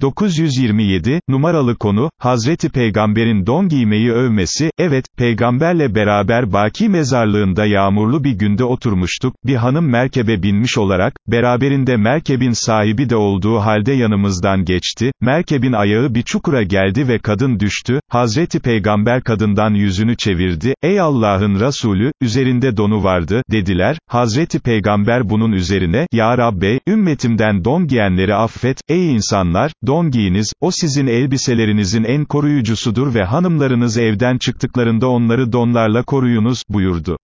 927, numaralı konu, Hazreti Peygamber'in don giymeyi övmesi, evet, peygamberle beraber Baki mezarlığında yağmurlu bir günde oturmuştuk, bir hanım merkebe binmiş olarak, beraberinde merkebin sahibi de olduğu halde yanımızdan geçti, merkebin ayağı bir çukura geldi ve kadın düştü, Hazreti Peygamber kadından yüzünü çevirdi, ey Allah'ın Resulü, üzerinde donu vardı, dediler, Hazreti Peygamber bunun üzerine, Ya Rabbe, ümmetimden don giyenleri affet, ey insanlar, don giyiniz, o sizin elbiselerinizin en koruyucusudur ve hanımlarınız evden çıktıklarında onları donlarla koruyunuz, buyurdu.